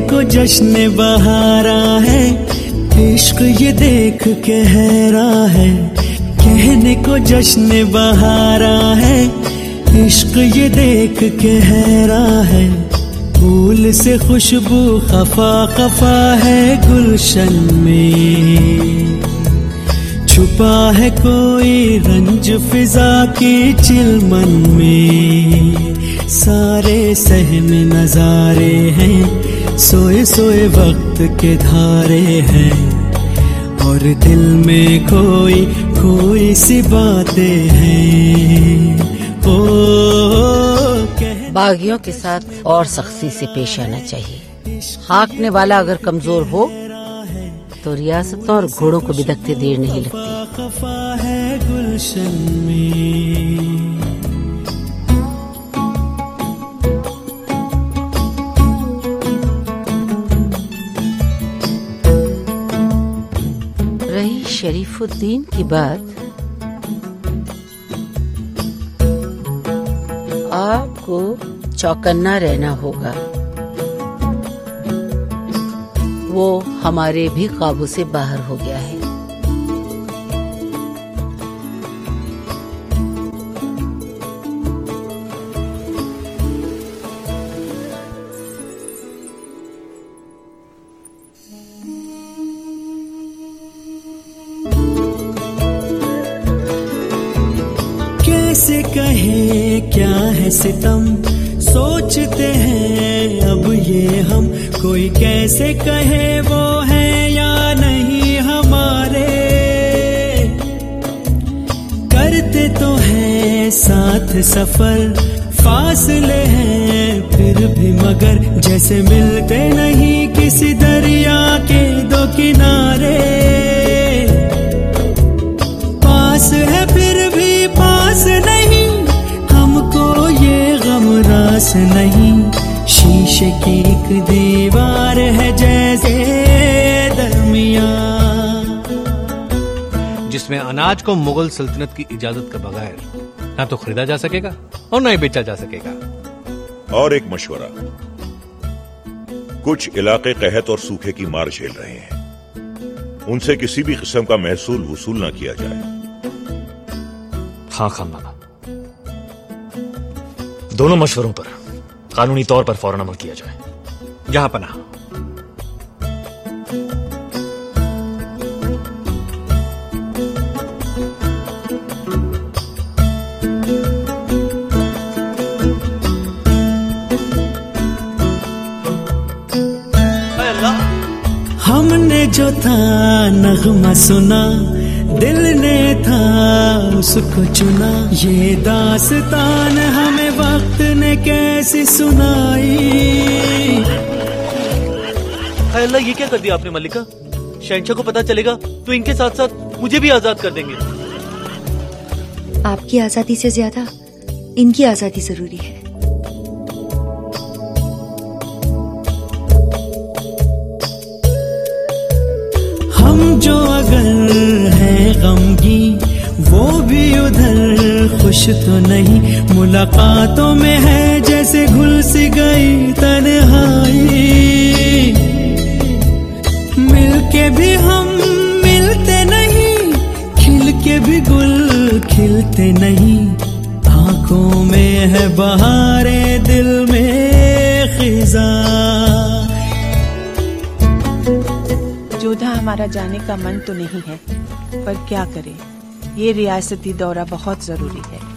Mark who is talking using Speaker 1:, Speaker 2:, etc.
Speaker 1: जश्न बहारा है। इश्क ये देख के हैरा है। कहने को जश्न बहारा है। इश्क ये देख के हैरा है। फूल से खुशबू खफा खफा है गुलशन में। छुपा है कोई रंज फिजा की चिलमन में। सारे सहन नजारे हैं सोए सोए वक्त के धारे हैं। और दिल में कोई कोई सी बातें हैं। ओ
Speaker 2: बागियों के साथ और सख्ती से पेश आना चाहिए। हाँकने वाला अगर कमज़ोर हो तो रियासतों और घोड़ों को बिदकते देर नहीं लगती। रही शरीफुद्दीन की बात। आपको चौकन्ना रहना होगा। वो हमारे भी काबू से बाहर हो गया है।
Speaker 1: कैसे कहे, क्या है सितम? सोचते हैं अब ये हम। कोई कैसे कहे वो है या नहीं हमारे? करते तो हैं साथ सफ़र, फासले हैं फिर भी मगर। जैसे मिलते नहीं किसी दरिया के दो किनारे। पास है फिर एक दीवार है जैसे दरमिया।
Speaker 3: जिसमें अनाज को मुगल सल्तनत की इजाज़त के बगैर ना तो खरीदा जा सकेगा और ना ही बेचा जा सकेगा।
Speaker 4: और एक मशवरा। कुछ इलाके कहत और सूखे की मार झेल रहे हैं। उनसे किसी भी किस्म का महसूल वसूल ना किया जाए।
Speaker 5: हाँ खान बाबा दोनों मशवरों पर कानूनी तौर पर फ़ौरन अमल किया जाए।
Speaker 3: यहाँ पना
Speaker 1: हमने जो था नगमा सुना, दिल ने था उसको चुना। ये दास्तान हमें वक्त ने कैसे सुनाई?
Speaker 6: हाय अल्लाह ये क्या कर दिया आपने मल्लिका? शहनशाह को पता चलेगा तो इनके साथ साथ मुझे भी आज़ाद कर देंगे।
Speaker 7: आपकी आज़ादी से ज़्यादा इनकी आज़ादी ज़रूरी है।
Speaker 1: हम जो अगर हैं गमगी वो भी उधर खुश तो नहीं। मुलाकातों में है जैसे घुल सी गई तन्हाई खिलते नहीं। आँखों में है बहारे दिल में खिजा।
Speaker 8: जोधा हमारा जाने का मन तो नहीं है, पर क्या करें? ये रियासती दौरा बहुत ज़रूरी है।